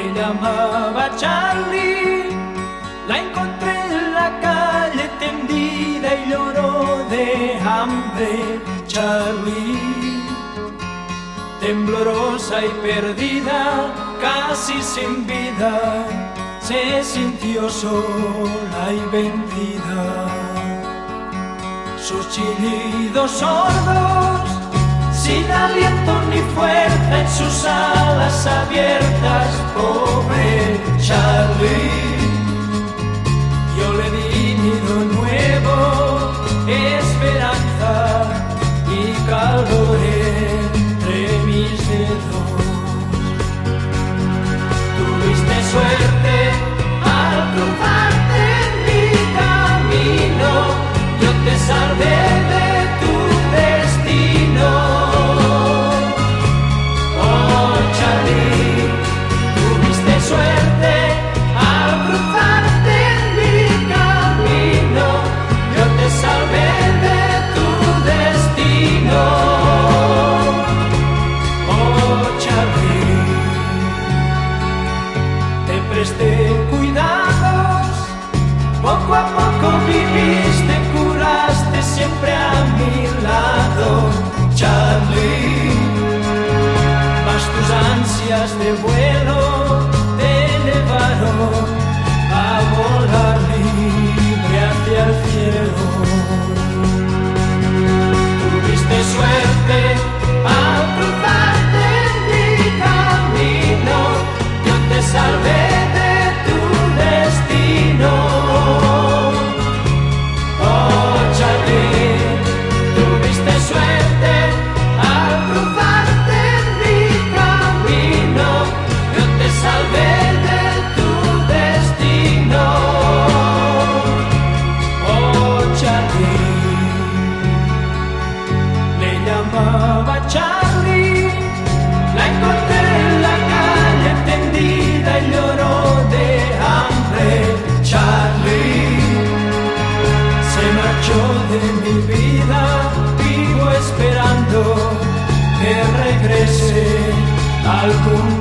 Le llamaba Charlie, la encontré en la calle tendida y lloró de hambre. Charlie, temblorosa y perdida, casi sin vida, se sintió sola y vencida. Sus chillidos sordos, sin aliento ni fuerza en sus alas abiertas, pobre Charlie. Poco a poco viviste, curaste siempre a mi lado, Charlie. Mas tus ansias de vuelo te llevaron a volar libre hacia el cielo. Tuviste suerte Charlie, la encontré en la calle tendida y lloró de hambre. Charlie se marchó de mi vida, vivo esperando que regrese algún.